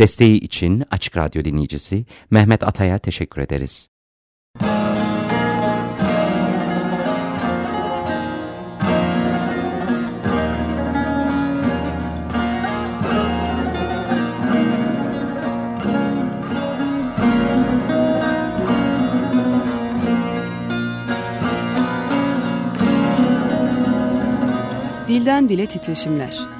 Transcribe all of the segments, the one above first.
Desteği için Açık Radyo dinleyicisi Mehmet Atay'a teşekkür ederiz. Dilden Dile Titreşimler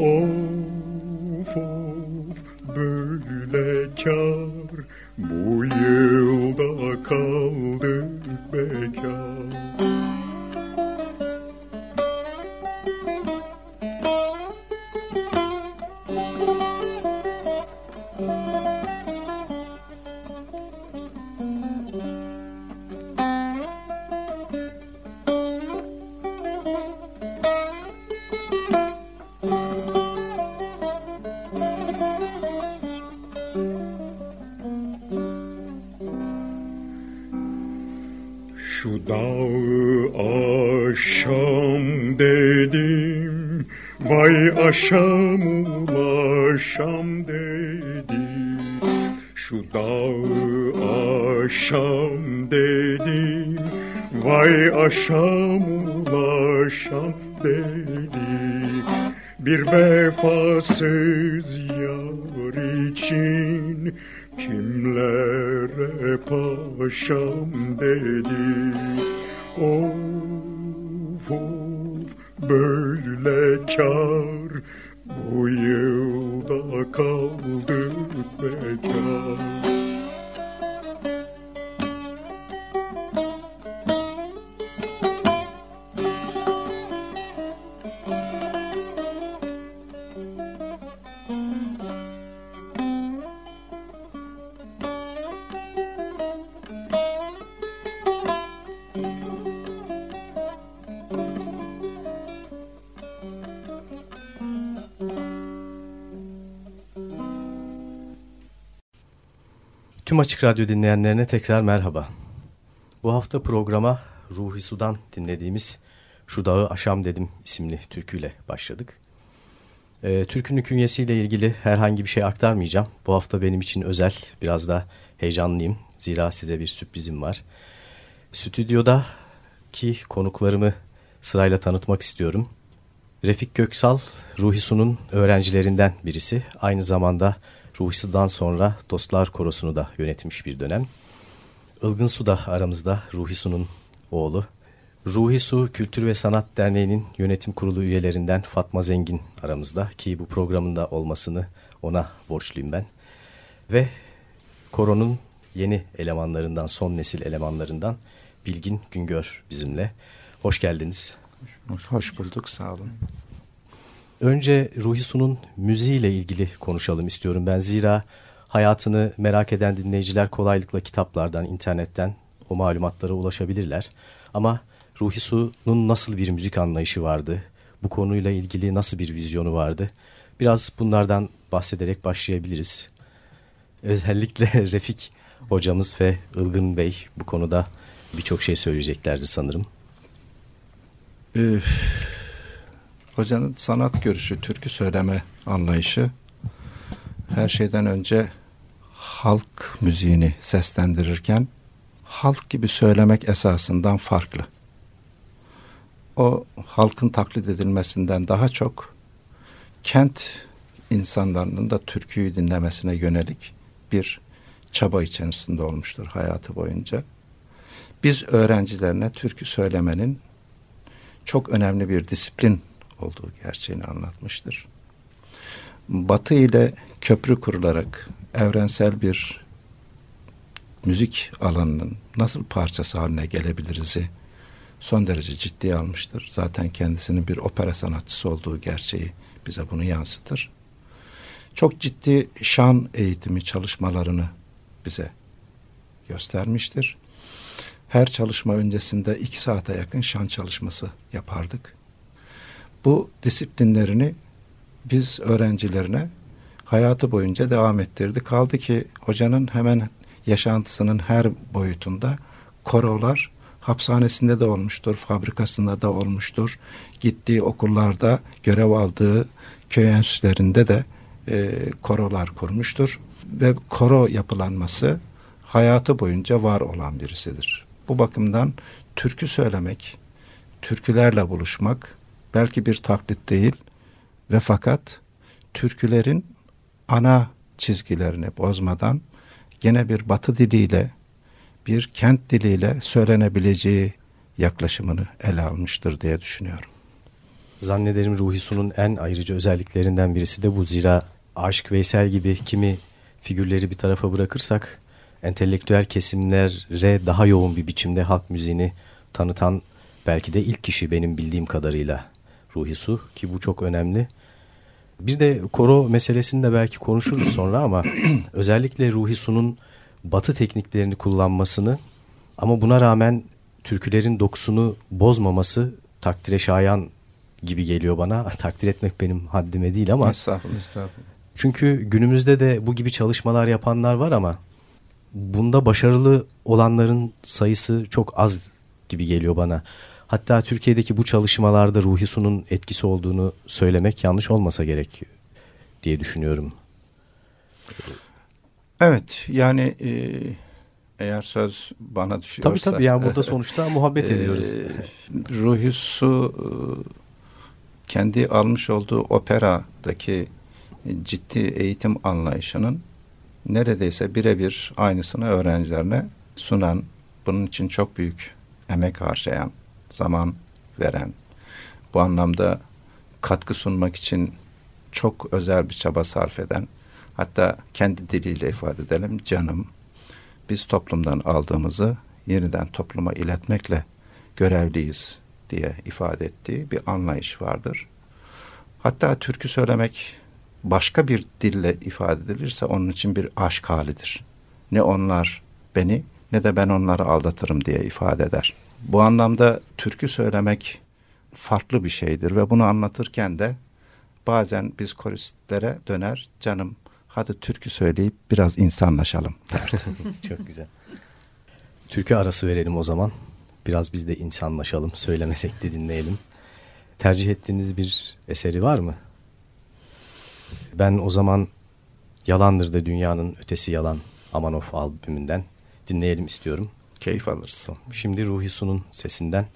Oh. Vay aşam ulaşam dedim Şu dağı aşam dedim Vay aşam ulaşam dedim Bir vefasız yar için Kimlere paşam Tüm Açık Radyo dinleyenlerine tekrar merhaba. Bu hafta programa Ruhi Sudan dinlediğimiz Şu Dağı Aşam Dedim isimli türküyle başladık. Ee, türkünün künyesiyle ilgili herhangi bir şey aktarmayacağım. Bu hafta benim için özel, biraz da heyecanlıyım. Zira size bir sürprizim var. Stüdyodaki konuklarımı sırayla tanıtmak istiyorum. Refik Göksal, Ruhi Su'nun öğrencilerinden birisi. Aynı zamanda Ruhi Su'dan sonra Dostlar Korosu'nu da yönetmiş bir dönem. Ilgın Su da aramızda Ruhi Su'nun oğlu. Ruhi Su Kültür ve Sanat Derneği'nin yönetim kurulu üyelerinden Fatma Zengin aramızda ki bu programında olmasını ona borçluyum ben. Ve koronun yeni elemanlarından, son nesil elemanlarından Bilgin Güngör bizimle. Hoş geldiniz. Hoş bulduk, sağ olun. Önce Ruhi Su'nun müziğiyle ilgili konuşalım istiyorum ben. Zira hayatını merak eden dinleyiciler kolaylıkla kitaplardan, internetten o malumatlara ulaşabilirler. Ama Ruhi Su'nun nasıl bir müzik anlayışı vardı? Bu konuyla ilgili nasıl bir vizyonu vardı? Biraz bunlardan bahsederek başlayabiliriz. Özellikle Refik hocamız ve Ilgın Bey bu konuda birçok şey söyleyeceklerdir sanırım. Ee, Hocanın sanat görüşü, türkü söyleme anlayışı her şeyden önce halk müziğini seslendirirken halk gibi söylemek esasından farklı. O halkın taklit edilmesinden daha çok kent insanlarının da türküyü dinlemesine yönelik bir çaba içerisinde olmuştur hayatı boyunca. Biz öğrencilerine türkü söylemenin çok önemli bir disiplin olduğu gerçeğini anlatmıştır. Batı ile köprü kurularak evrensel bir müzik alanının nasıl parçası haline gelebiliriz'i son derece ciddiye almıştır. Zaten kendisinin bir opera sanatçısı olduğu gerçeği bize bunu yansıtır. Çok ciddi şan eğitimi çalışmalarını bize göstermiştir. Her çalışma öncesinde iki saate yakın şan çalışması yapardık. Bu disiplinlerini biz öğrencilerine hayatı boyunca devam ettirdi. Kaldı ki hocanın hemen yaşantısının her boyutunda korolar hapishanesinde de olmuştur, fabrikasında da olmuştur. Gittiği okullarda görev aldığı köy enstitülerinde de e, korolar kurmuştur. Ve koro yapılanması hayatı boyunca var olan birisidir. Bu bakımdan türkü söylemek, türkülerle buluşmak belki bir taklit değil ve fakat türkülerin ana çizgilerini bozmadan gene bir batı diliyle bir kent diliyle söylenebileceği yaklaşımını ele almıştır diye düşünüyorum. Zannederim Ruhi Su'nun en ayrıcı özelliklerinden birisi de bu. Zira Aşk Veysel gibi kimi figürleri bir tarafa bırakırsak entelektüel kesimlere daha yoğun bir biçimde halk müziğini tanıtan belki de ilk kişi benim bildiğim kadarıyla Ruhi Su ki bu çok önemli. Bir de koro meselesini de belki konuşuruz sonra ama özellikle Ruhi Su'nun batı tekniklerini kullanmasını ama buna rağmen türkülerin dokusunu bozmaması takdire şayan gibi geliyor bana. Takdir etmek benim haddime değil ama. Estağfurullah. estağfurullah. Çünkü günümüzde de bu gibi çalışmalar yapanlar var ama bunda başarılı olanların sayısı çok az gibi geliyor bana. Hatta Türkiye'deki bu çalışmalarda Ruhi Su'nun etkisi olduğunu söylemek yanlış olmasa gerek diye düşünüyorum. Evet yani e, eğer söz bana düşüyorsa. Tabii tabii yani burada sonuçta muhabbet e, ediyoruz. Ruhi Su e, kendi almış olduğu operadaki ciddi eğitim anlayışının neredeyse birebir aynısını öğrencilerine sunan, bunun için çok büyük emek harcayan, zaman veren, bu anlamda katkı sunmak için çok özel bir çaba sarf eden, hatta kendi diliyle ifade edelim, canım, biz toplumdan aldığımızı yeniden topluma iletmekle görevliyiz diye ifade ettiği bir anlayış vardır. Hatta türkü söylemek başka bir dille ifade edilirse onun için bir aşk halidir. Ne onlar beni ne de ben onları aldatırım diye ifade eder. Bu anlamda türkü söylemek farklı bir şeydir ve bunu anlatırken de bazen biz koristlere döner canım hadi türkü söyleyip biraz insanlaşalım derdi. Çok güzel. Türkü arası verelim o zaman. Biraz biz de insanlaşalım, söylemesek de dinleyelim. Tercih ettiğiniz bir eseri var mı? Ben o zaman Yalandır da Dünyanın Ötesi Yalan Amanov albümünden dinleyelim istiyorum. Keyif alırsın. Şimdi Ruhi Su'nun sesinden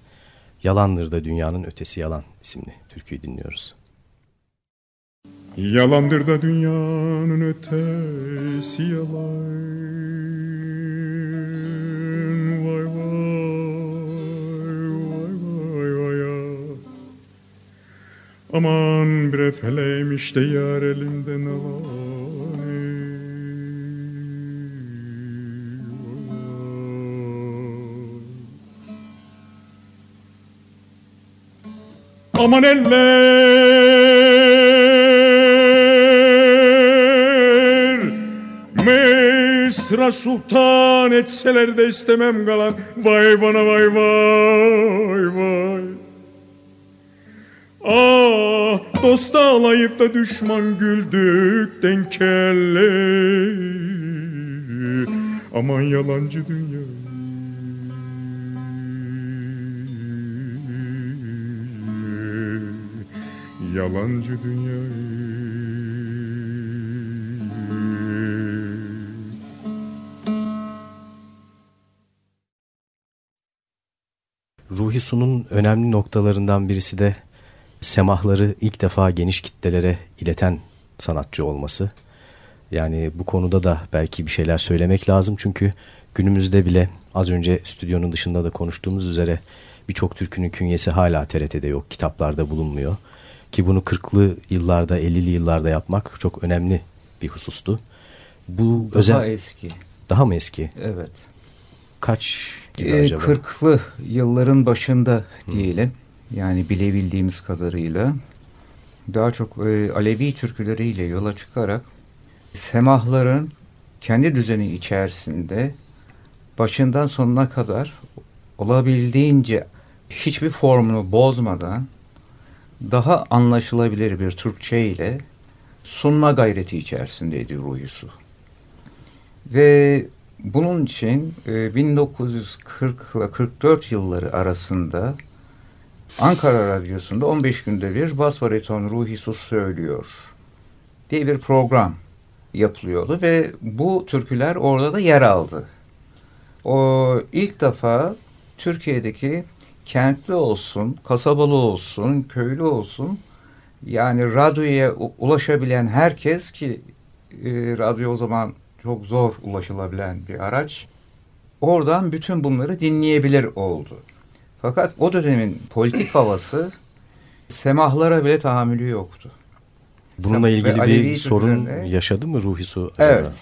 Yalandır da Dünyanın Ötesi Yalan isimli türküyü dinliyoruz. Yalandır da dünyanın ötesi yalan Vay vay vay vay vay ya Aman bre feleymiş de yar elinden alan Aman eller! Mesra sultan etseler de istemem kalan. Vay bana vay vay vay. Ah dost ağlayıp da düşman güldükten kelle. Aman yalancı dünya yalancı dünyayı Ruhi Su'nun önemli noktalarından birisi de semahları ilk defa geniş kitlelere ileten sanatçı olması. Yani bu konuda da belki bir şeyler söylemek lazım çünkü günümüzde bile az önce stüdyonun dışında da konuştuğumuz üzere birçok türkünün künyesi hala TRT'de yok, kitaplarda bulunmuyor. Ki bunu 40'lı yıllarda, 50'li yıllarda yapmak çok önemli bir husustu. Bu daha özel... eski. Daha mı eski? Evet. Kaç gibi ee, acaba? 40'lı yılların başında diyelim. Hmm. Yani bilebildiğimiz kadarıyla. Daha çok e, Alevi türküleriyle yola çıkarak semahların kendi düzeni içerisinde başından sonuna kadar olabildiğince hiçbir formunu bozmadan daha anlaşılabilir bir Türkçe ile sunma gayreti içerisindeydi Ruhi Ve bunun için 1940 e, ile 44 yılları arasında Ankara Radyosu'nda 15 günde bir bas bariton söylüyor diye bir program yapılıyordu ve bu türküler orada da yer aldı. O ilk defa Türkiye'deki kentli olsun, kasabalı olsun, köylü olsun yani radyoya ulaşabilen herkes ki e, radyo o zaman çok zor ulaşılabilen bir araç. Oradan bütün bunları dinleyebilir oldu. Fakat o dönemin politik havası semahlara bile tahammülü yoktu. Bununla ilgili bir sorun yaşadı mı Ruhi Su? Evet.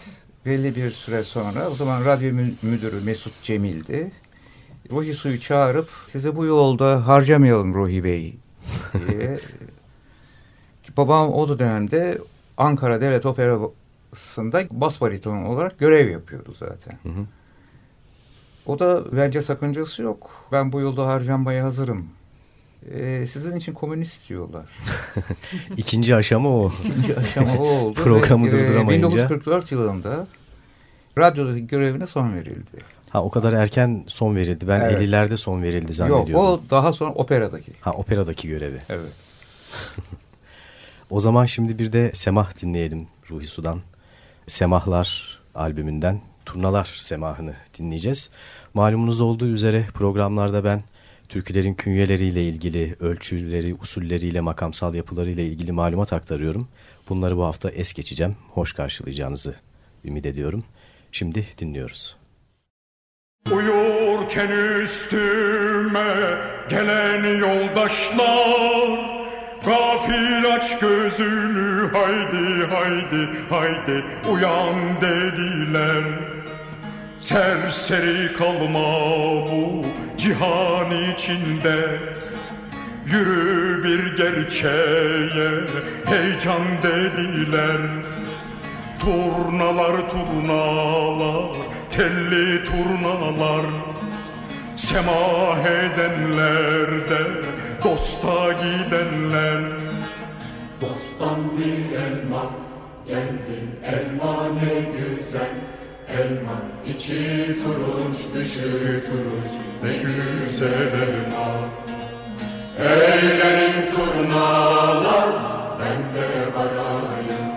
Belli bir süre sonra o zaman radyo müdürü Mesut Cemil'di. Ruhi Su'yu çağırıp size bu yolda harcamayalım Ruhi Bey diye. Babam o dönemde Ankara Devlet Operası'nda bas bariton olarak görev yapıyordu zaten. Hı hı. O da bence sakıncası yok. Ben bu yolda harcanmaya hazırım e, sizin için komünist diyorlar. İkinci aşama o. İkinci aşama o oldu. Programı ve, durduramayınca. 1944 yılında radyodaki görevine son verildi. Ha o kadar erken son verildi. Ben evet. 50'lerde son verildi zannediyorum. Yok o daha sonra operadaki. Ha operadaki görevi. Evet. o zaman şimdi bir de Semah dinleyelim Ruhi Sudan. Semahlar albümünden Turnalar Semahını dinleyeceğiz. Malumunuz olduğu üzere programlarda ben türkülerin künyeleriyle ilgili, ölçüleri, usulleriyle, makamsal yapılarıyla ilgili malumat aktarıyorum. Bunları bu hafta es geçeceğim. Hoş karşılayacağınızı ümit ediyorum. Şimdi dinliyoruz. Uyurken üstüme gelen yoldaşlar Gafil aç gözünü haydi haydi haydi uyan dediler. Serseri kalma bu cihan içinde Yürü bir gerçeğe heyecan dediler. Turnalar turnalar telli turnalar Semah edenler de dosta gidenler. Dosttan bir elma geldi elma ne güzel. Elma içi turunç dışı turunç ne güzel elma. Eğlenin turnalar ben de varayım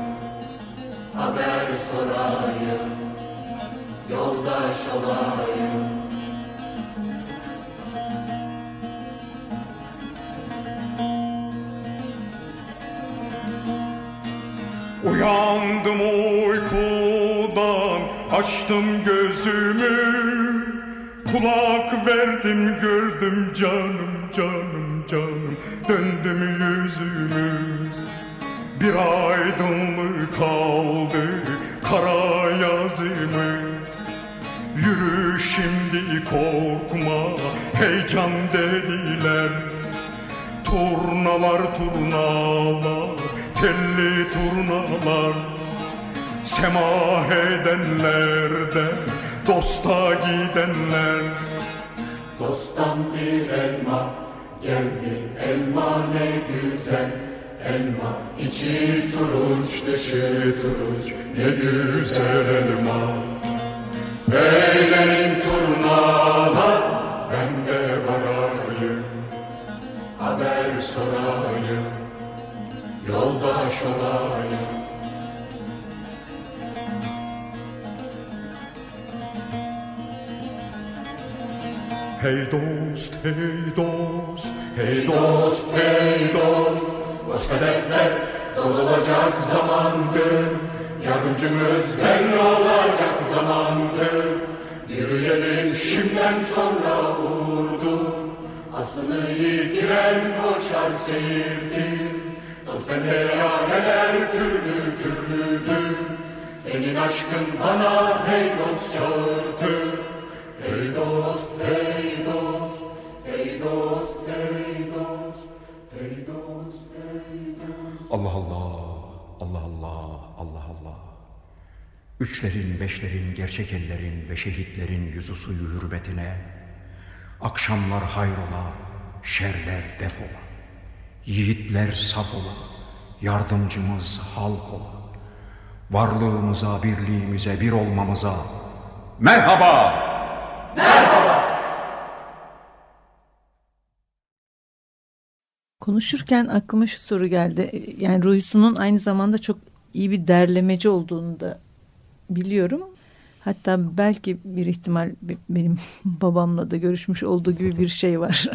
Haber sorayım yoldaş olayım. Uyandım uykudan Açtım gözümü. Kulak verdim gördüm canım canım canım. Döndüm yüzümü Bir aydınlık kaldı kara yazımı Yürü şimdi korkma heyecan dediler. Turnalar turnalar telli turnalar. Semah edenler de dosta gidenler. Dosttan bir elma geldi elma ne güzel. Elma içi turunç dışı turunç ne güzel elma Beylerin turnalar ben de varayım. Haber sorayım yoldaş olayım. Hey dost, hey dost, hey dost, hey dost Başka dertler dolacak zamandır Yardımcımız belli olacak zamandır Yürüyelim şimdiden sonra uğurdu. Aslını yitiren koşar seyirtir Dost bende yareler türlü türlüdür. Senin aşkın bana hey dost çağırtır Hey dost, hey dost, hey dost, hey dost, hey dost, hey dost. Allah Allah, Allah Allah. Üçlerin, beşlerin, gerçek ellerin ve şehitlerin yüzü suyu hürmetine, akşamlar hayrola, şerler defola, yiğitler saf ola, yardımcımız halk ola, varlığımıza, birliğimize, bir olmamıza, merhaba! Konuşurken aklıma şu soru geldi. Yani Ruhisu'nun aynı zamanda çok iyi bir derlemeci olduğunu da biliyorum. Hatta belki bir ihtimal benim babamla da görüşmüş olduğu gibi bir şey var.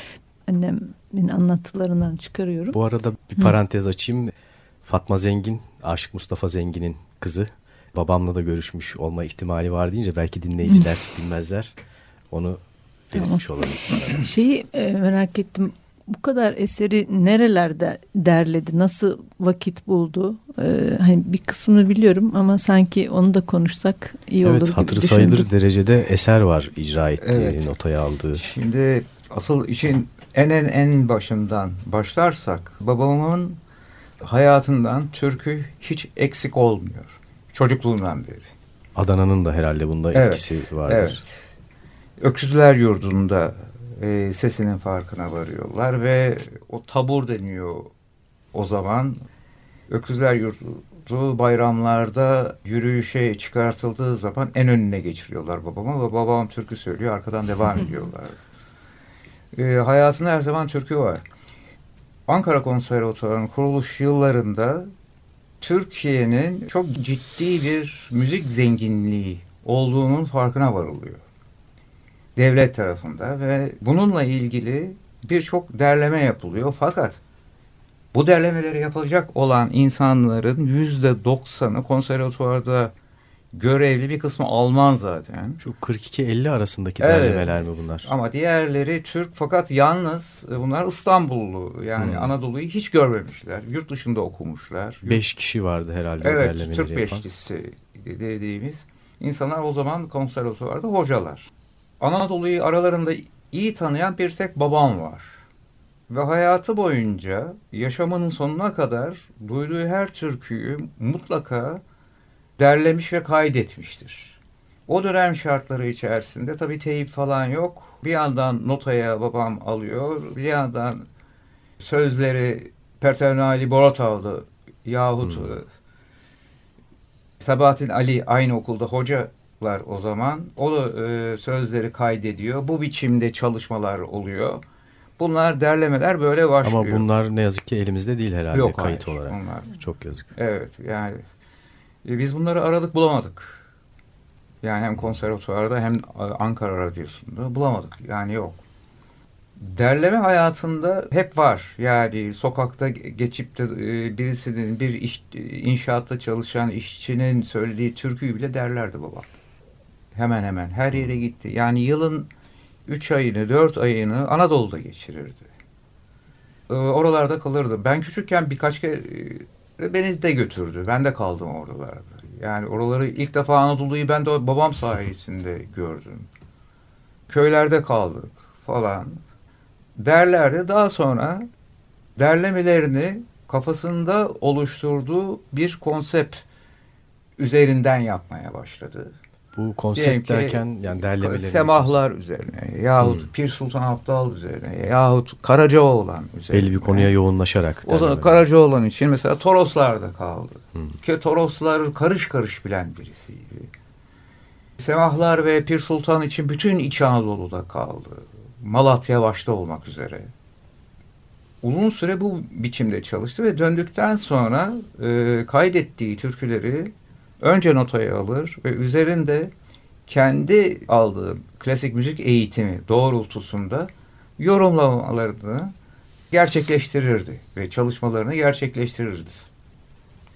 Annemin anlattılarından çıkarıyorum. Bu arada bir parantez açayım. Fatma Zengin, Aşık Mustafa Zengin'in kızı. Babamla da görüşmüş olma ihtimali var deyince belki dinleyiciler bilmezler. Onu belirtmiş tamam. olalım. Şeyi e, merak ettim. Bu kadar eseri nerelerde derledi? Nasıl vakit buldu? Ee, hani bir kısmını biliyorum ama sanki onu da konuşsak iyi olur evet, gibi hatırı düşündüm. sayılır derecede eser var icra ettiği, Evet. notaya aldığı. Şimdi asıl için en en en başından başlarsak babamın hayatından türkü hiç eksik olmuyor. Çocukluğundan beri. Adana'nın da herhalde bunda Evet, etkisi vardır. Evet. Öksüzler yurdunda e, sesinin farkına varıyorlar ve o tabur deniyor o zaman. Öksüzler yurdu bayramlarda yürüyüşe çıkartıldığı zaman en önüne geçiriyorlar babamı ve babam türkü söylüyor arkadan devam ediyorlar. E, hayatında her zaman türkü var. Ankara Konservatuvarı'nın kuruluş yıllarında Türkiye'nin çok ciddi bir müzik zenginliği olduğunun farkına varılıyor. Devlet tarafında ve bununla ilgili birçok derleme yapılıyor. Fakat bu derlemeleri yapacak olan insanların yüzde doksanı konservatuvarda görevli bir kısmı Alman zaten. Şu 42-50 arasındaki Evet. derlemeler mi bunlar? Ama diğerleri Türk fakat yalnız e, bunlar İstanbullu yani Hmm. Anadolu'yu hiç görmemişler. Yurt dışında okumuşlar. Yurt- Beş kişi vardı herhalde Evet, derlemeleri Türk yapan. beşlisi dediğimiz insanlar o zaman konservatuvarda hocalar. Anadolu'yu aralarında iyi tanıyan bir tek babam var. Ve hayatı boyunca yaşamının sonuna kadar duyduğu her türküyü mutlaka derlemiş ve kaydetmiştir. O dönem şartları içerisinde tabii teyip falan yok. Bir yandan notaya babam alıyor, bir yandan sözleri Pertevnali Boratavlı yahut Hmm. Sabahattin Ali aynı okulda hocalar o zaman. O da e, sözleri kaydediyor. Bu biçimde çalışmalar oluyor. Bunlar derlemeler böyle başlıyor. Ama bunlar ne yazık ki elimizde değil herhalde Yok, kayıt hayır, olarak. onlar- Çok yazık. Evet yani e, biz bunları aradık bulamadık. Yani hem konservatuvarda hem Ankara Radyosu'nda bulamadık. Yani yok. Derleme hayatında hep var. Yani sokakta geçip de e, birisinin bir iş, inşaatta çalışan işçinin söylediği türküyü bile derlerdi baba. Hemen hemen her yere gitti. Yani yılın üç ayını, dört ayını Anadolu'da geçirirdi. E, Oralarda kalırdı. Ben küçükken birkaç kere e, beni de götürdü. Ben de kaldım oralarda. Yani oraları ilk defa Anadolu'yu ben de babam sayesinde gördüm. Köylerde kaldık falan. Derlerde daha sonra derlemelerini kafasında oluşturduğu bir konsept üzerinden yapmaya başladı. Bu konsept ki, derken yani derlemeleri. Semahlar üzerine yahut Hmm. Pir Sultan Abdal üzerine yahut Karacaoğlan üzerine. Belli bir konuya yoğunlaşarak. O zaman. Karacaoğlan için mesela Toroslar'da kaldı. Hmm. Ki Toroslar karış karış bilen birisiydi. Semahlar ve Pir Sultan için bütün İç Anadolu'da kaldı. Malatya başta olmak üzere. uzun süre bu biçimde çalıştı ve döndükten sonra e, kaydettiği türküleri önce notaya alır ve üzerinde kendi aldığı klasik müzik eğitimi doğrultusunda yorumlamalarını gerçekleştirirdi ve çalışmalarını gerçekleştirirdi.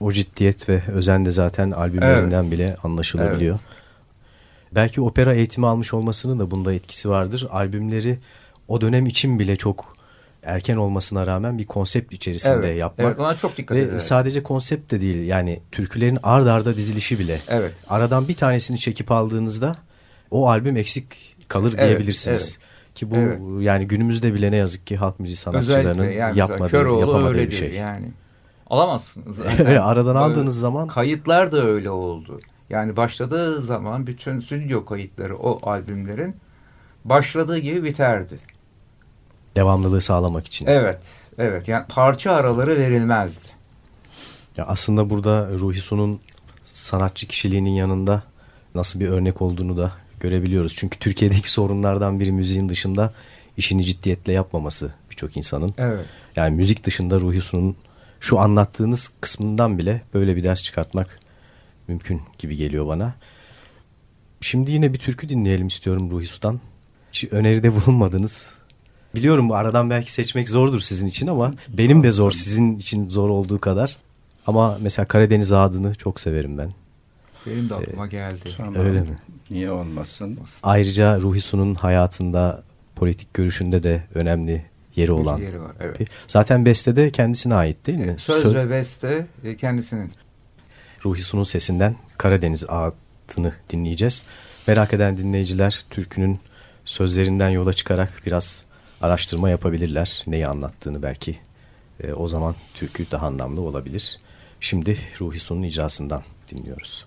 O ciddiyet ve özen de zaten albümlerinden evet. bile anlaşılabiliyor. Evet. Belki opera eğitimi almış olmasının da bunda etkisi vardır. Albümleri o dönem için bile çok erken olmasına rağmen bir konsept içerisinde evet, yapmak. Evet ona çok dikkat Ve sadece konsept de değil yani türkülerin ard arda dizilişi bile. Evet. Aradan bir tanesini çekip aldığınızda o albüm eksik kalır diyebilirsiniz. Evet, evet. Ki bu evet. yani günümüzde bile ne yazık ki halk müziği sanatçılarının yani yapmadığı, yapamadığı bir şey. Yani alamazsınız. Aradan aldığınız zaman. Kayıtlar da öyle oldu. Yani başladığı zaman bütün stüdyo kayıtları o albümlerin başladığı gibi biterdi. Devamlılığı sağlamak için. Evet, evet. Yani parça araları verilmezdi. Ya aslında burada Ruhi Su'nun sanatçı kişiliğinin yanında nasıl bir örnek olduğunu da görebiliyoruz. Çünkü Türkiye'deki sorunlardan biri müziğin dışında işini ciddiyetle yapmaması birçok insanın. Evet. Yani müzik dışında Ruhi Su'nun şu anlattığınız kısmından bile böyle bir ders çıkartmak mümkün gibi geliyor bana. Şimdi yine bir türkü dinleyelim istiyorum Ruhi Su'dan. Hiç öneride bulunmadınız. Biliyorum aradan belki seçmek zordur sizin için ama benim de zor sizin için zor olduğu kadar. Ama mesela Karadeniz adını çok severim ben. Benim de aklıma ee, geldi. Tamam. Öyle mi? Niye olmasın? Ayrıca Ruhi Su'nun hayatında, politik görüşünde de önemli yeri olan. Bir yeri var, evet. Zaten beste de kendisine ait değil mi? Söz, Söz ve beste kendisinin. Ruhi Su'nun sesinden Karadeniz adını dinleyeceğiz. Merak eden dinleyiciler türkünün sözlerinden yola çıkarak biraz araştırma yapabilirler. Neyi anlattığını belki. E, o zaman türkü daha anlamlı olabilir. Şimdi Ruhi Su'nun icrasından dinliyoruz.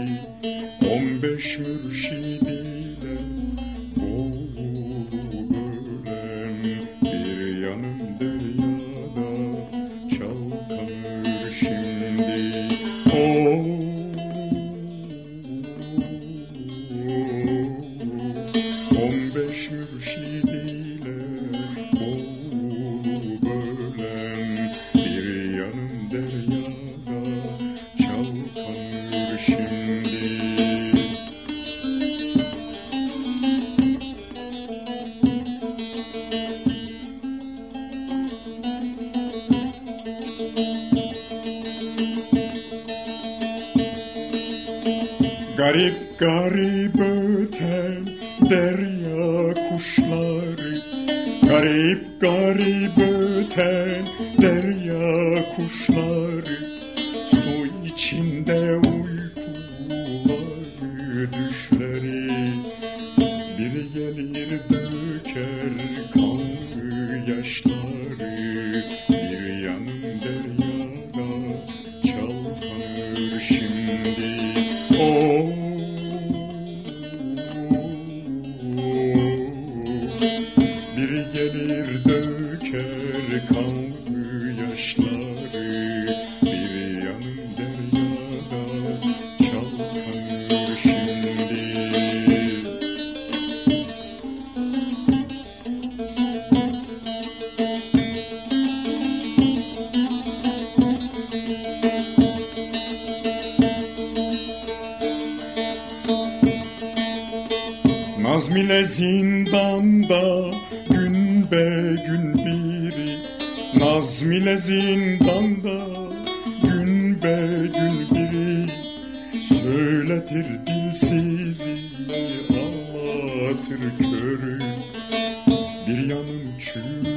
Nazmile zindanda gün be gün biri. Nazmile zindanda gün be gün biri. Söyletir dilsizi Allah hatır körü. Bir yanım çürüyor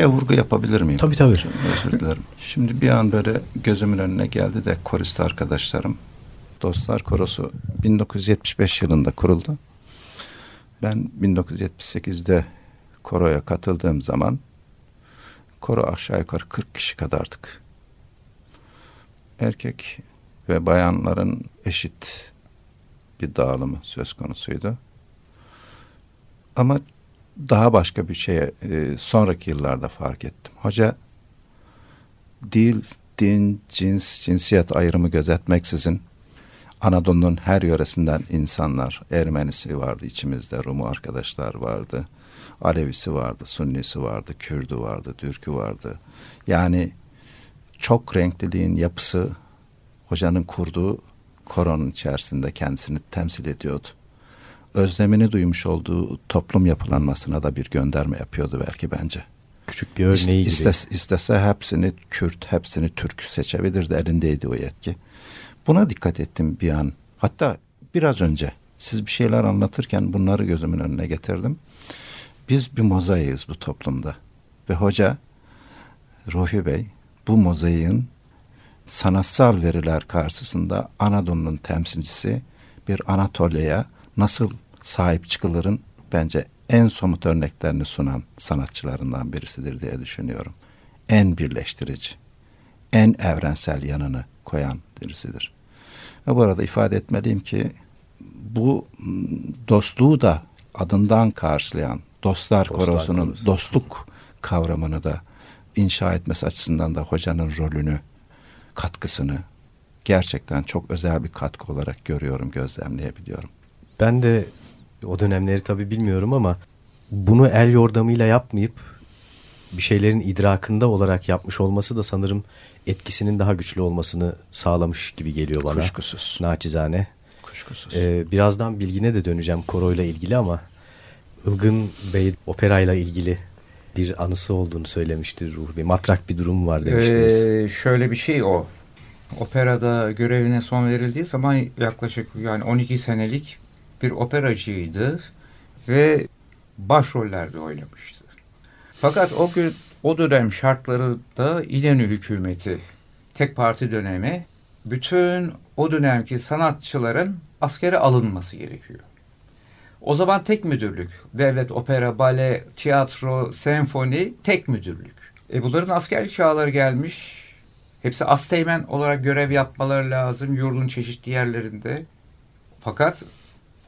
şeye vurgu yapabilir miyim? Tabii tabii. Çok özür dilerim. Şimdi bir an böyle gözümün önüne geldi de korist arkadaşlarım. Dostlar Korosu 1975 yılında kuruldu. Ben 1978'de koroya katıldığım zaman koro aşağı yukarı 40 kişi kadardık. Erkek ve bayanların eşit bir dağılımı söz konusuydu. Ama daha başka bir şeye e, sonraki yıllarda fark ettim. Hoca dil, din, cins, cinsiyet ayrımı gözetmeksizin Anadolu'nun her yöresinden insanlar, Ermenisi vardı içimizde, Rumu arkadaşlar vardı, Alevisi vardı, Sunnisi vardı, Kürdü vardı, Türkü vardı. Yani çok renkliliğin yapısı hocanın kurduğu koronun içerisinde kendisini temsil ediyordu özlemini duymuş olduğu toplum yapılanmasına da bir gönderme yapıyordu belki bence. Küçük bir örneği gibi. İstes, istese hepsini Kürt, hepsini Türk seçebilirdi. Elindeydi o yetki. Buna dikkat ettim bir an. Hatta biraz önce siz bir şeyler anlatırken bunları gözümün önüne getirdim. Biz bir mozaiğiz bu toplumda. Ve hoca Ruhi Bey bu mozaiğin sanatsal veriler karşısında Anadolu'nun temsilcisi bir Anatolia'ya nasıl sahip çıkılırın bence en somut örneklerini sunan sanatçılarından birisidir diye düşünüyorum. En birleştirici, en evrensel yanını koyan birisidir. Ve bu arada ifade etmeliyim ki bu dostluğu da adından karşılayan Dostlar, Dostlar Korosu'nun Korosu. dostluk kavramını da inşa etmesi açısından da hocanın rolünü, katkısını gerçekten çok özel bir katkı olarak görüyorum, gözlemleyebiliyorum. Ben de o dönemleri tabii bilmiyorum ama bunu el yordamıyla yapmayıp bir şeylerin idrakında olarak yapmış olması da sanırım etkisinin daha güçlü olmasını sağlamış gibi geliyor bana. Kuşkusuz. Naçizane. Kuşkusuz. Ee, birazdan bilgine de döneceğim koroyla ilgili ama Ilgın Bey operayla ilgili bir anısı olduğunu söylemişti Ruh Bey. Matrak bir durum var demiştiniz. Ee, şöyle bir şey o. Operada görevine son verildiği zaman yaklaşık yani 12 senelik bir operacıydı ve başrollerde oynamıştı. Fakat o gün o dönem şartları da İnönü hükümeti tek parti dönemi bütün o dönemki sanatçıların askere alınması gerekiyor. O zaman tek müdürlük. Devlet, opera, bale, tiyatro, senfoni tek müdürlük. E bunların askerlik çağları gelmiş. Hepsi asteğmen olarak görev yapmaları lazım yurdun çeşitli yerlerinde. Fakat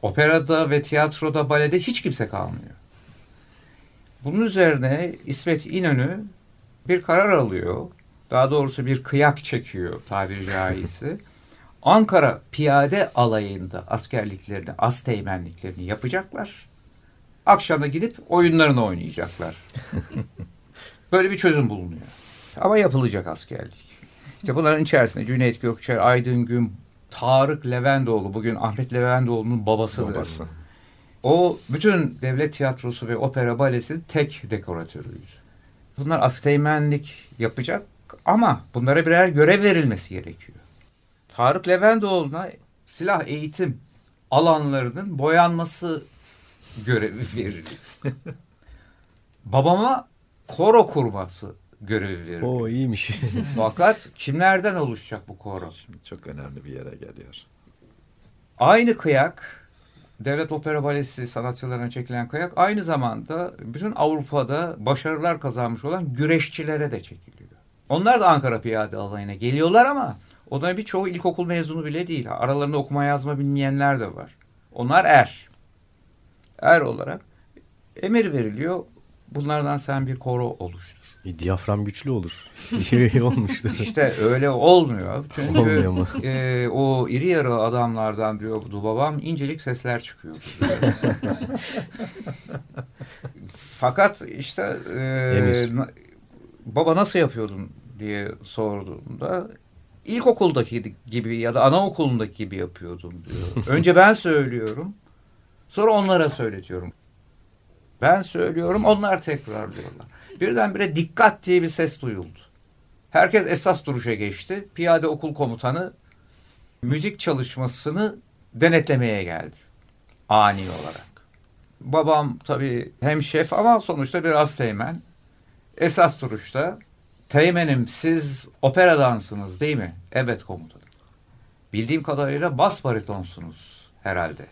operada ve tiyatroda, balede hiç kimse kalmıyor. Bunun üzerine İsmet İnönü bir karar alıyor. Daha doğrusu bir kıyak çekiyor tabiri caizse. Ankara piyade alayında askerliklerini, asteğmenliklerini yapacaklar. Akşamda gidip oyunlarını oynayacaklar. Böyle bir çözüm bulunuyor. Ama yapılacak askerlik. İşte bunların içerisinde Cüneyt Gökçer, Aydın Gün, Tarık Levendoğlu, bugün Ahmet Levendoğlu'nun babasıdır. Babası. O bütün devlet tiyatrosu ve opera balesinin tek dekoratörüydü. Bunlar asteğmenlik yapacak ama bunlara birer görev verilmesi gerekiyor. Tarık Levendoğlu'na silah eğitim alanlarının boyanması görevi veriliyor. Babama koro kurması görevi veriliyor. O iyiymiş. Fakat kimlerden oluşacak bu koro? Şimdi çok önemli bir yere geliyor. Aynı kıyak Devlet Opera Balesi sanatçılarına çekilen kıyak aynı zamanda bütün Avrupa'da başarılar kazanmış olan güreşçilere de çekiliyor. Onlar da Ankara Piyade Alayı'na geliyorlar ama onların birçoğu ilkokul mezunu bile değil. Aralarında okuma yazma bilmeyenler de var. Onlar er. Er olarak emir veriliyor. Bunlardan sen bir koro oluştur. Bir diyafram güçlü olur. İyi olmuştur. İşte öyle olmuyor. Çünkü Olmuyor mu? e, o iri yarı adamlardan diyordu babam incelik sesler çıkıyordu. Fakat işte e, Emir. baba nasıl yapıyordun diye sorduğumda ilkokuldaki gibi ya da anaokulundaki gibi yapıyordum diyor. Önce ben söylüyorum. Sonra onlara söyletiyorum. Ben söylüyorum onlar tekrarlıyorlar. Birdenbire dikkat diye bir ses duyuldu. Herkes esas duruşa geçti. Piyade okul komutanı müzik çalışmasını denetlemeye geldi. Ani olarak. Babam tabii hem şef ama sonuçta biraz teğmen. Esas duruşta teğmenim siz operadansınız değil mi? Evet komutanım. Bildiğim kadarıyla bas baritonsunuz herhalde.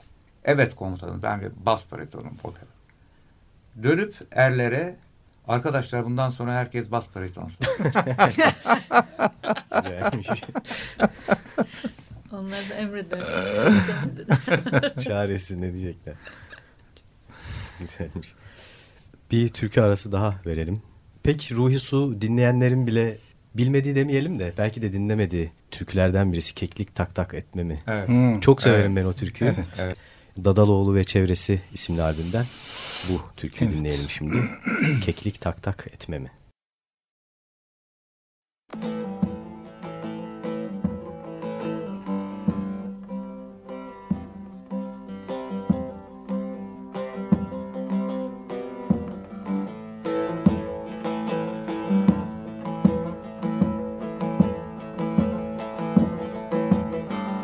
Evet komutanım ben bir bas baritonum opera. Dönüp erlere arkadaşlar bundan sonra herkes bas baritonsun. Güzelmiş. Onlar da emredersiniz. Çaresiz ne diyecekler. Güzelmiş. Bir türkü arası daha verelim. Pek Ruhi Su dinleyenlerin bile bilmediği demeyelim de belki de dinlemediği türkülerden birisi Keklik Tak Tak Etme mi? Evet. Hmm. Çok severim ben o türküyü. Evet. Evet. Dadaloğlu ve Çevresi isimli albümden bu türküyü Evet. dinleyelim şimdi. Keklik Tak Tak Etme mi?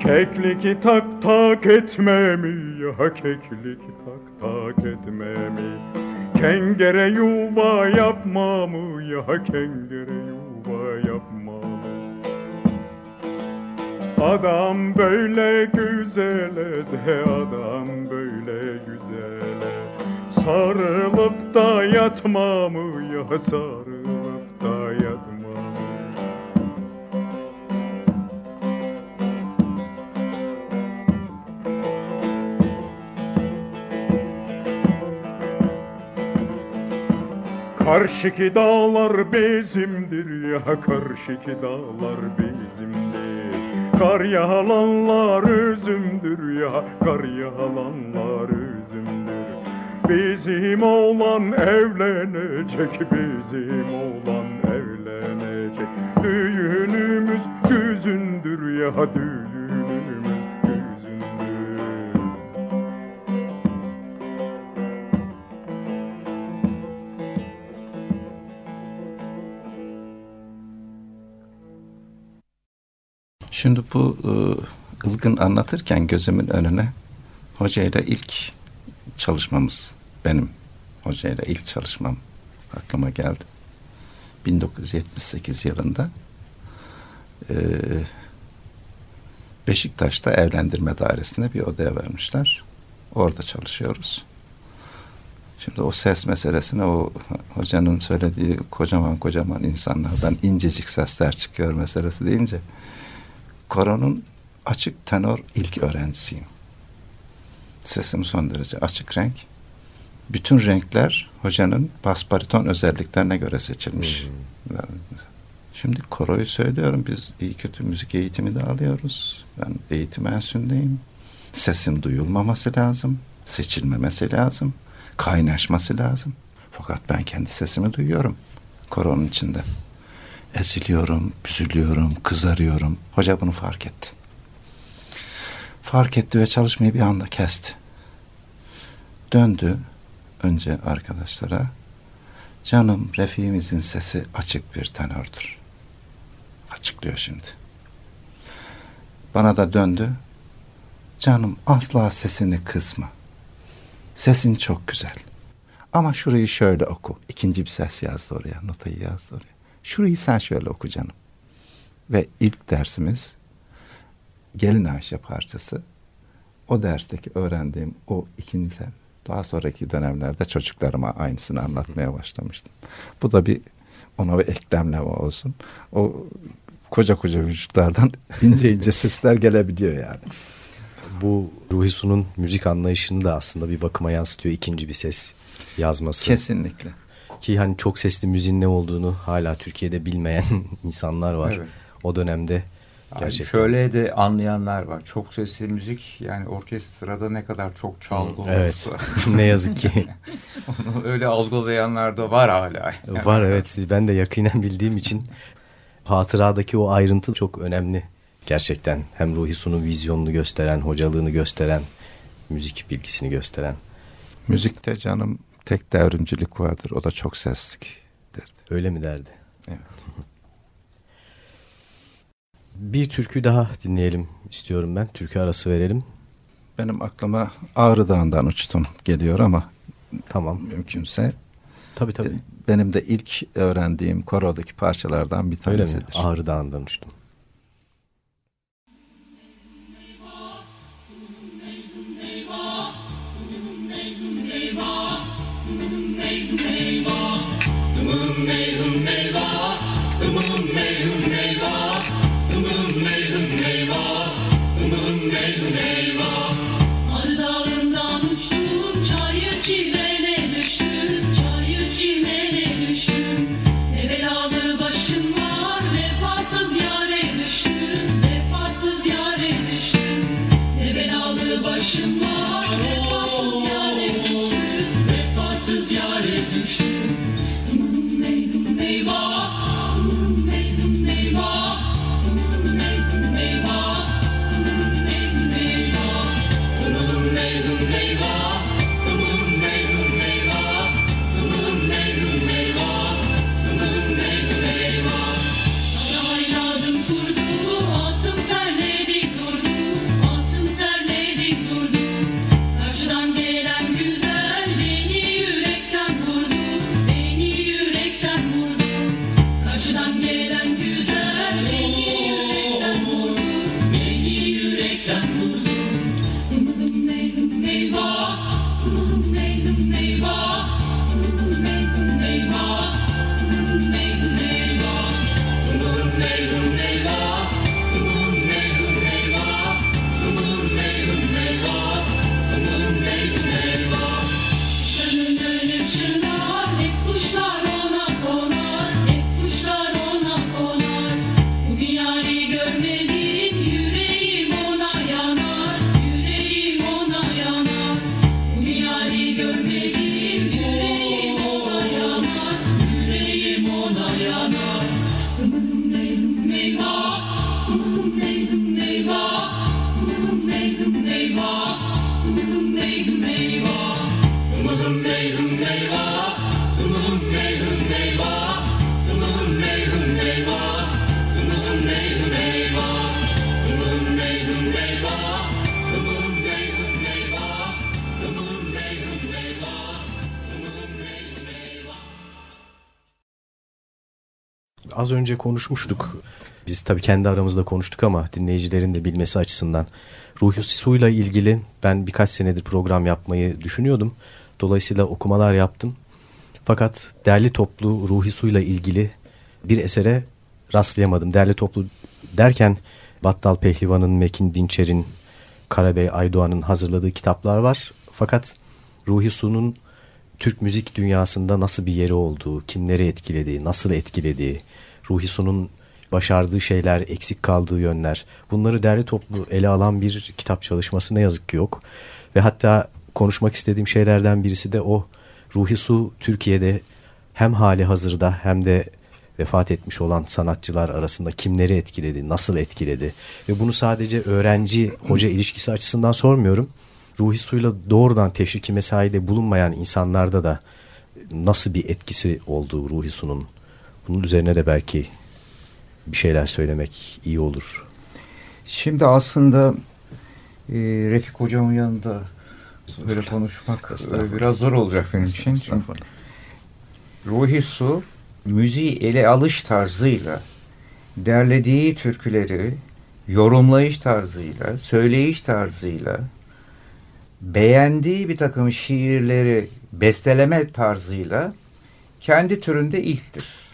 Keklik tak tak etmemi ya keklik tak tak etmemi. Kengere yuva yapmamı ya kengere yuva yapmamı. Adam böyle güzele de adam böyle güzele. Sarılıp da yatmamı ya sarılıp Karşıki dağlar bizimdir ya karşıki dağlar bizimdir. Kar yağalanlar üzümdür ya kar yağalanlar üzümdür. Bizim oğlan evlenecek bizim oğlan evlenecek. Düğünümüz güzündür ya düğünümüz Şimdi bu e, ılgın anlatırken gözümün önüne hocayla ilk çalışmamız benim hocayla ilk çalışmam aklıma geldi. 1978 yılında e, Beşiktaş'ta evlendirme dairesinde bir odaya vermişler. Orada çalışıyoruz. Şimdi o ses meselesine o hocanın söylediği kocaman kocaman insanlardan incecik sesler çıkıyor meselesi deyince koronun açık tenor ilk öğrencisiyim. Sesim son derece açık renk. Bütün renkler hocanın bas bariton özelliklerine göre seçilmiş. Hmm. Şimdi koroyu söylüyorum. Biz iyi kötü müzik eğitimi de alıyoruz. Ben eğitim ensündeyim. Sesim duyulmaması lazım. Seçilmemesi lazım. Kaynaşması lazım. Fakat ben kendi sesimi duyuyorum. Koronun içinde. Eziliyorum, büzülüyorum, kızarıyorum. Hoca bunu fark etti. Fark etti ve çalışmayı bir anda kesti. Döndü önce arkadaşlara. Canım Refi'mizin sesi açık bir tenördür. Açıklıyor şimdi. Bana da döndü. Canım asla sesini kısma. Sesin çok güzel. Ama şurayı şöyle oku. İkinci bir ses yazdı oraya. Notayı yazdı oraya. Şurayı sen şöyle oku canım. Ve ilk dersimiz Gelin Ayşe parçası. O dersteki öğrendiğim o ikinci sen. Daha sonraki dönemlerde çocuklarıma aynısını anlatmaya başlamıştım. Bu da bir ona bir eklemleme olsun. O koca koca vücutlardan ince ince sesler gelebiliyor yani. Bu Ruhi Su'nun müzik anlayışını da aslında bir bakıma yansıtıyor ikinci bir ses yazması. Kesinlikle. Ki hani çok sesli müziğin ne olduğunu hala Türkiye'de bilmeyen insanlar var. Evet. O dönemde Gerçekten. Yani şöyle de anlayanlar var. Çok sesli müzik yani orkestrada ne kadar çok çalgı olursa. Evet. ne yazık ki. Onu öyle algılayanlar da var hala. Yani var evet. Ben de yakinen bildiğim için hatıradaki o ayrıntı çok önemli. Gerçekten hem Ruhi Su'nun vizyonunu gösteren, hocalığını gösteren, müzik bilgisini gösteren. Müzikte canım tek devrimcilik vardır. O da çok seslik derdi. Öyle mi derdi? Evet. Bir türkü daha dinleyelim istiyorum ben. Türkü arası verelim. Benim aklıma Ağrı Dağı'ndan uçtum geliyor ama tamam mümkünse. Tabii tabii. Benim de ilk öğrendiğim korodaki parçalardan bir tanesidir. Öyle mi? Ağrı Dağı'ndan uçtum. me. Az önce konuşmuştuk. Biz tabii kendi aramızda konuştuk ama dinleyicilerin de bilmesi açısından. Ruhi Su'yla ilgili ben birkaç senedir program yapmayı düşünüyordum. Dolayısıyla okumalar yaptım. Fakat derli toplu Ruhi Su'yla ilgili bir esere rastlayamadım. Derli toplu derken Battal Pehlivan'ın, Mekin Dinçer'in, Karabey Aydoğan'ın hazırladığı kitaplar var. Fakat Ruhi Su'nun Türk müzik dünyasında nasıl bir yeri olduğu, kimleri etkilediği, nasıl etkilediği, Ruhi Su'nun başardığı şeyler, eksik kaldığı yönler bunları derli toplu ele alan bir kitap çalışması ne yazık ki yok. Ve hatta konuşmak istediğim şeylerden birisi de o Ruhi Su Türkiye'de hem hali hazırda hem de vefat etmiş olan sanatçılar arasında kimleri etkiledi, nasıl etkiledi ve bunu sadece öğrenci hoca ilişkisi açısından sormuyorum. Ruhi Su'yla doğrudan teşriki mesaide bulunmayan insanlarda da nasıl bir etkisi olduğu Ruhi Su'nun bunun üzerine de belki bir şeyler söylemek iyi olur. Şimdi aslında e, Refik Hocam'ın yanında böyle konuşmak e, biraz zor olacak benim için. Çünkü Ruhi Su müziği ele alış tarzıyla derlediği türküleri yorumlayış tarzıyla, söyleyiş tarzıyla beğendiği bir takım şiirleri besteleme tarzıyla kendi türünde ilktir.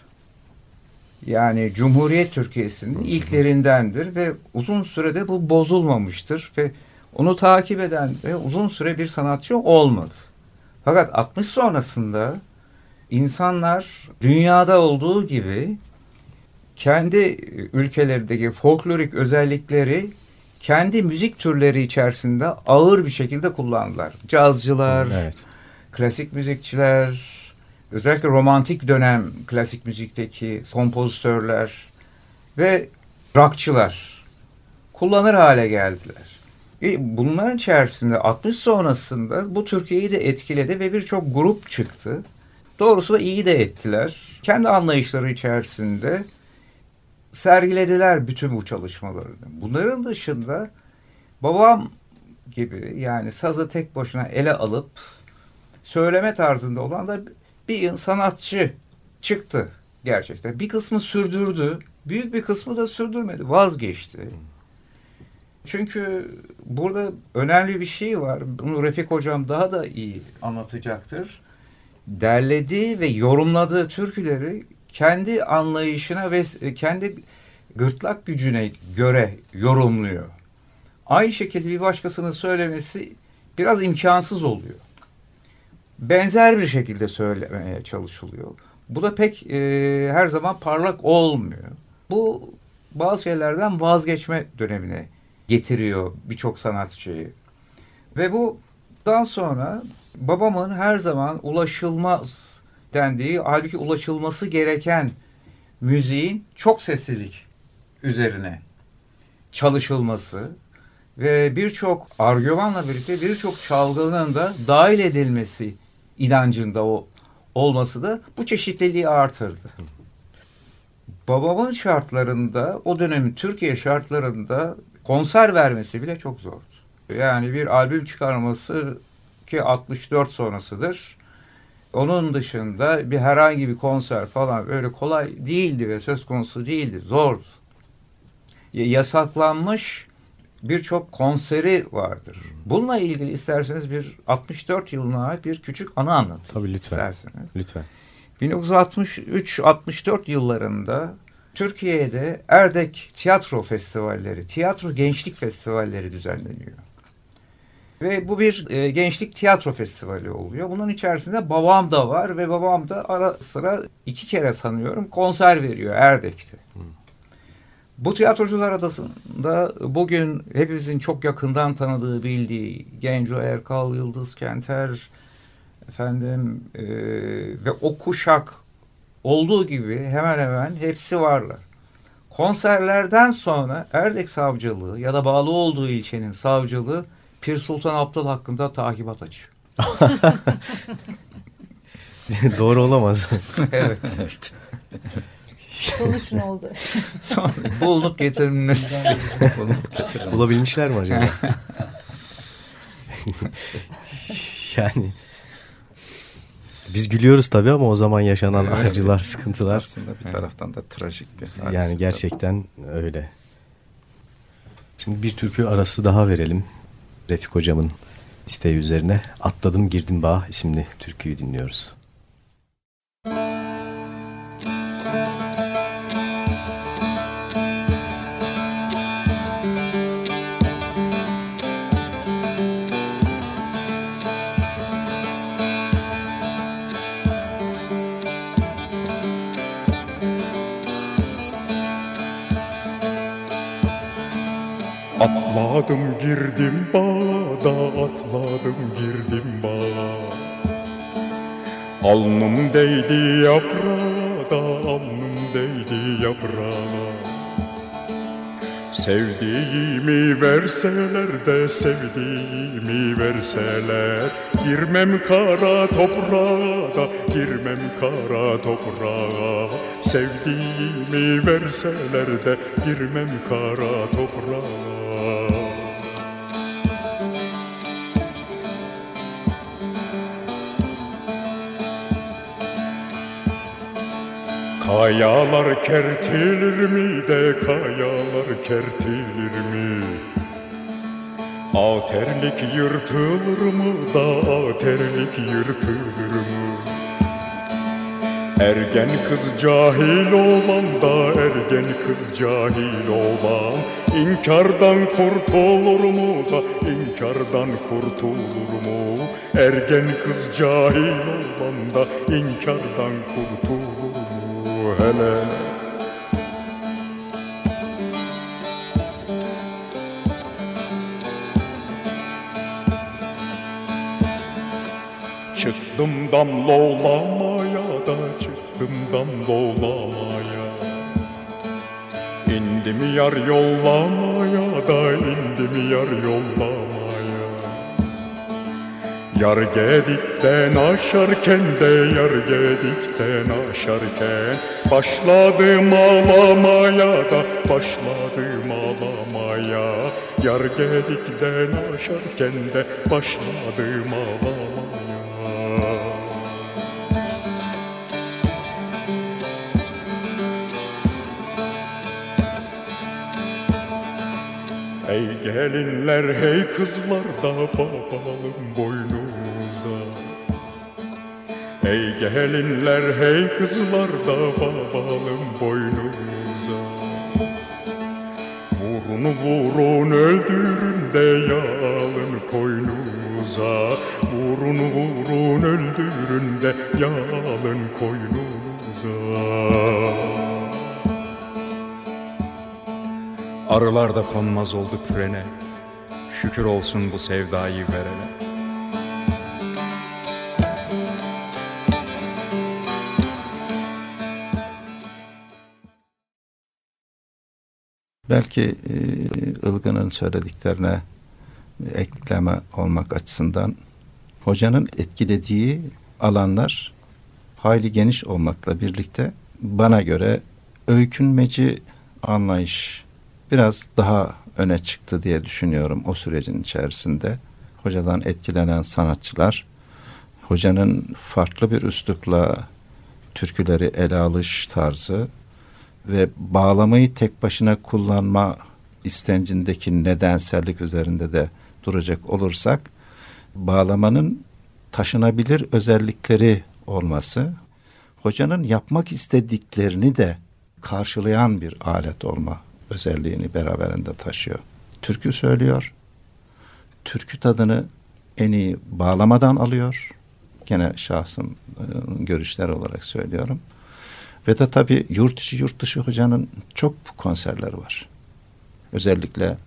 Yani Cumhuriyet Türkiye'sinin ilklerindendir ve uzun sürede bu bozulmamıştır ve onu takip eden de uzun süre bir sanatçı olmadı. Fakat 60 sonrasında insanlar dünyada olduğu gibi kendi ülkelerindeki folklorik özellikleri kendi müzik türleri içerisinde ağır bir şekilde kullandılar. Cazcılar, evet. klasik müzikçiler, özellikle romantik dönem klasik müzikteki kompozitörler ve rockçılar kullanır hale geldiler. E bunların içerisinde 60 sonrasında bu Türkiye'yi de etkiledi ve birçok grup çıktı. Doğrusu da iyi de ettiler. Kendi anlayışları içerisinde sergilediler bütün bu çalışmalarını. Bunların dışında babam gibi yani sazı tek başına ele alıp söyleme tarzında olan da bir sanatçı çıktı gerçekten. Bir kısmı sürdürdü. Büyük bir kısmı da sürdürmedi. Vazgeçti. Çünkü burada önemli bir şey var. Bunu Refik Hocam daha da iyi anlatacaktır. Derlediği ve yorumladığı türküleri kendi anlayışına ve kendi gırtlak gücüne göre yorumluyor. Aynı şekilde bir başkasının söylemesi biraz imkansız oluyor. Benzer bir şekilde söylemeye çalışılıyor. Bu da pek e, her zaman parlak olmuyor. Bu bazı şeylerden vazgeçme dönemine getiriyor birçok sanatçıyı. Ve bu daha sonra babamın her zaman ulaşılmaz dendiği halbuki ulaşılması gereken müziğin çok seslilik üzerine çalışılması ve birçok argümanla birlikte birçok çalgının da dahil edilmesi inancında o olması da bu çeşitliliği artırdı. Babamın şartlarında o dönemin Türkiye şartlarında konser vermesi bile çok zordu. Yani bir albüm çıkarması ki 64 sonrasıdır. Onun dışında bir herhangi bir konser falan öyle kolay değildi ve söz konusu değildi. Zordu. Yasaklanmış birçok konseri vardır. Bununla ilgili isterseniz bir 64 yılına ait bir küçük anı anlatayım. Tabii lütfen. Isterseniz. Lütfen. 1963-64 yıllarında Türkiye'de Erdek Tiyatro Festivalleri, Tiyatro Gençlik Festivalleri düzenleniyor. Ve bu bir e, gençlik tiyatro festivali oluyor. Bunun içerisinde babam da var ve babam da ara sıra iki kere sanıyorum konser veriyor Erdek'te. Hmm. Bu tiyatrocular adasında bugün hepimizin çok yakından tanıdığı, bildiği Genco Erkal, Yıldız Kenter, efendim e, ve o kuşak olduğu gibi hemen hemen hepsi varlar. Konserlerden sonra Erdek Savcılığı ya da bağlı olduğu ilçenin savcılığı Pir Sultan Abdal hakkında takibat açıyor. Doğru olamaz. evet. Sonuç ne oldu? Sonra bulunup getirilmesi. Bulabilmişler mi acaba? yani Biz gülüyoruz tabii ama o zaman yaşanan acılar, sıkıntılar. Aslında bir taraftan da trajik bir hadise. Yani gerçekten öyle. Şimdi bir türkü arası daha verelim. Refik hocamın isteği üzerine Atladım Girdim Bağ isimli türküyü dinliyoruz. Atladım girdim bağda atladım girdim bağa. Alnım değdi yaprağa alnım değdi yaprağa Sevdiğimi verseler de sevdiğimi verseler Girmem kara toprağa girmem kara toprağa. Sevdiğimi verseler de girmem kara toprağa Kayalar kertilir mi de kayalar kertilir mi? Aterlik yırtılır mı da aterlik yırtılır mı? Ergen kız cahil olan da ergen kız cahil olan İnkardan kurtulur mu da inkardan kurtulur mu? Ergen kız cahil olan da inkardan kurtulur hele? Çıktım damlolamaya da çıktım damlolamaya İndim yar yollamaya da indim yar yollamaya Yar gedikten aşarken de yar gedikten aşarken Başladım ağlamaya da başladım ağlamaya. Yar gedikten aşarken de başladım ağlamaya. Hey gelinler hey kızlar da babalım boynunuza Hey gelinler hey kızlar da babalım boynunuza. Vurun vurun öldürün de yalın koynunuza. Vurun vurun öldürün de yalın koynunuza. Arılar da konmaz oldu pürene Şükür olsun bu sevdayı verene Belki e, Ilgın'ın söylediklerine ekleme olmak açısından hocanın etkilediği alanlar hayli geniş olmakla birlikte bana göre öykünmeci anlayış biraz daha öne çıktı diye düşünüyorum o sürecin içerisinde. Hocadan etkilenen sanatçılar, hocanın farklı bir üslupla türküleri ele alış tarzı ve bağlamayı tek başına kullanma istencindeki nedensellik üzerinde de duracak olursak, bağlamanın taşınabilir özellikleri olması, hocanın yapmak istediklerini de karşılayan bir alet olma özelliğini beraberinde taşıyor. Türkü söylüyor. Türkü tadını en iyi bağlamadan alıyor. Gene şahsım görüşler olarak söylüyorum. Ve de tabii yurt içi yurt dışı hocanın çok konserleri var. Özellikle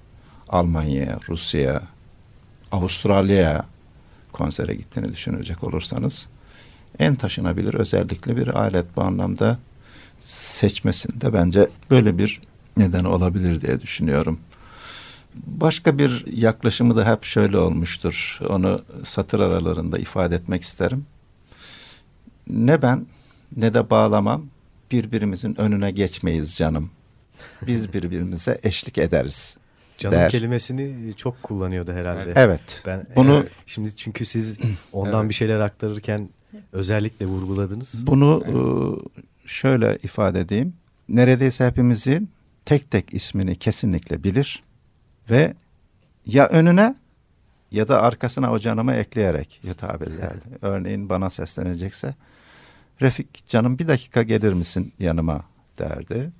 Almanya'ya, Rusya'ya, Avustralya'ya konsere gittiğini düşünecek olursanız en taşınabilir özellikle bir alet bu anlamda seçmesinde bence böyle bir neden olabilir diye düşünüyorum. Başka bir yaklaşımı da hep şöyle olmuştur. Onu satır aralarında ifade etmek isterim. Ne ben ne de bağlamam birbirimizin önüne geçmeyiz canım. Biz birbirimize eşlik ederiz. Canım der. kelimesini çok kullanıyordu herhalde. Evet. Ben bunu şimdi çünkü siz ondan evet. bir şeyler aktarırken özellikle vurguladınız. Bunu e, şöyle ifade edeyim. Neredeyse hepimizin tek tek ismini kesinlikle bilir ve ya önüne ya da arkasına o canımı ekleyerek hitap ederdi. Örneğin bana seslenecekse Refik canım bir dakika gelir misin yanıma derdi.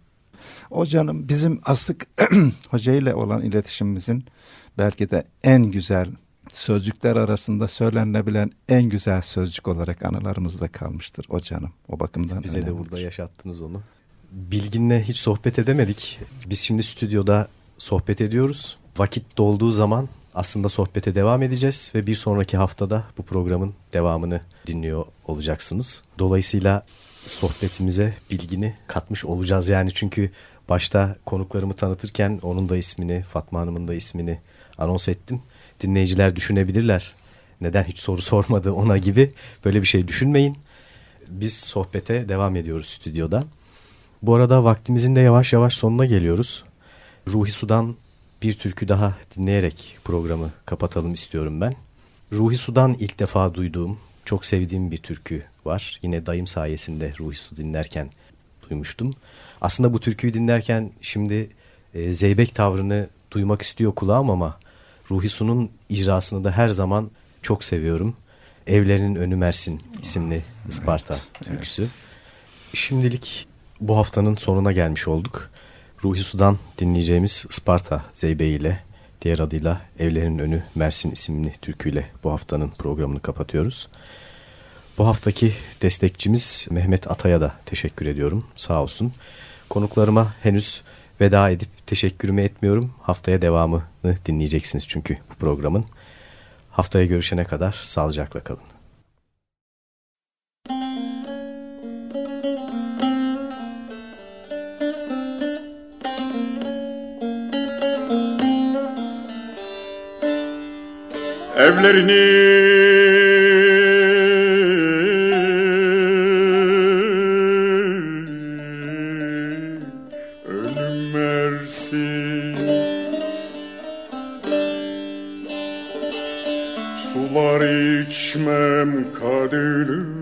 O canım bizim aslık hoca ile olan iletişimimizin belki de en güzel sözcükler arasında söylenilebilen en güzel sözcük olarak anılarımızda kalmıştır o canım. O bakımdan Bize önemlidir. de burada yaşattınız onu. Bilgin'le hiç sohbet edemedik. Biz şimdi stüdyoda sohbet ediyoruz. Vakit dolduğu zaman aslında sohbete devam edeceğiz ve bir sonraki haftada bu programın devamını dinliyor olacaksınız. Dolayısıyla sohbetimize bilgini katmış olacağız yani çünkü başta konuklarımı tanıtırken onun da ismini, Fatma Hanım'ın da ismini anons ettim. Dinleyiciler düşünebilirler. Neden hiç soru sormadı ona gibi böyle bir şey düşünmeyin. Biz sohbete devam ediyoruz stüdyoda. Bu arada vaktimizin de yavaş yavaş sonuna geliyoruz. Ruhi Sudan bir türkü daha dinleyerek programı kapatalım istiyorum ben. Ruhi Sudan ilk defa duyduğum, çok sevdiğim bir türkü var. Yine dayım sayesinde Ruhi Su dinlerken duymuştum. Aslında bu türküyü dinlerken şimdi e, zeybek tavrını duymak istiyor kulağım ama Ruhi Su'nun icrasını da her zaman çok seviyorum. Evlerinin Önü Mersin isimli Isparta evet, türküsü. evet. Şimdilik bu haftanın sonuna gelmiş olduk. Ruhi Su'dan dinleyeceğimiz Isparta Zeybe ile diğer adıyla Evlerin Önü Mersin isimli türküyle bu haftanın programını kapatıyoruz. Bu haftaki destekçimiz Mehmet Atay'a da teşekkür ediyorum. Sağ olsun. Konuklarıma henüz veda edip teşekkürümü etmiyorum. Haftaya devamını dinleyeceksiniz çünkü bu programın. Haftaya görüşene kadar sağlıcakla kalın. Evlerini Mersin Sular içmem kadınım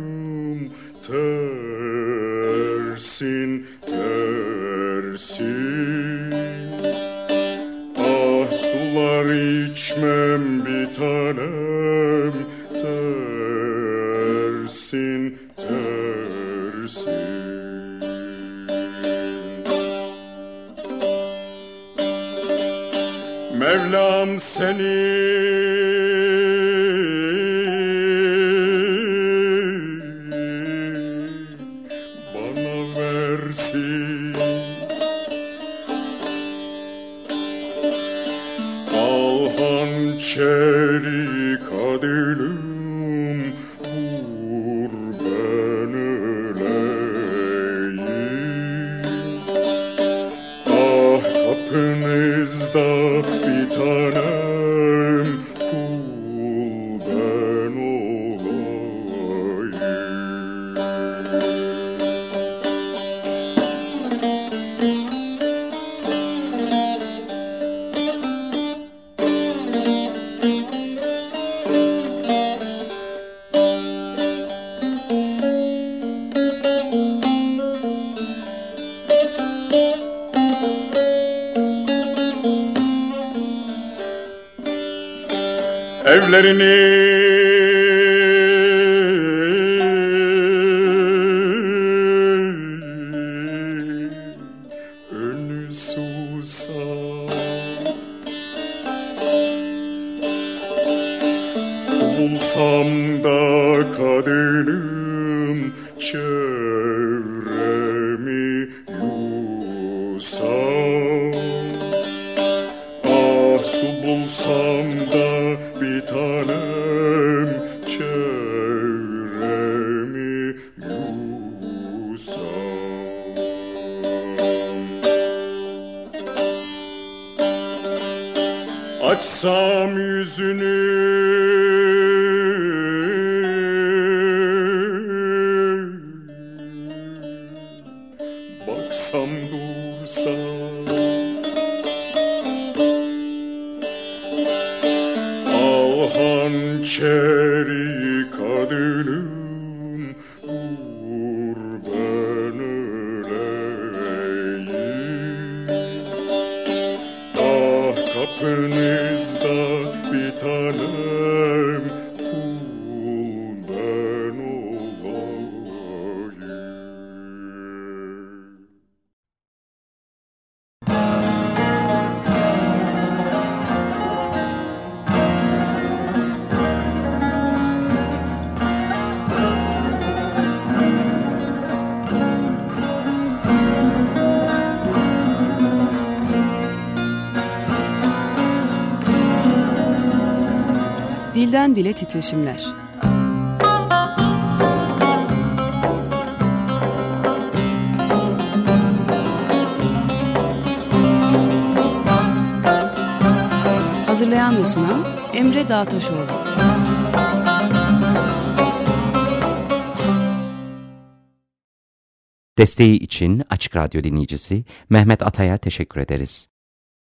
seni Evlerini önü susam Bulsam da çevremi yusam. Ah su Dile titreşimler. Hazırlayan ve sunan Emre Dağtaşoğlu. Desteği için Açık Radyo dinleyicisi Mehmet Atay'a teşekkür ederiz.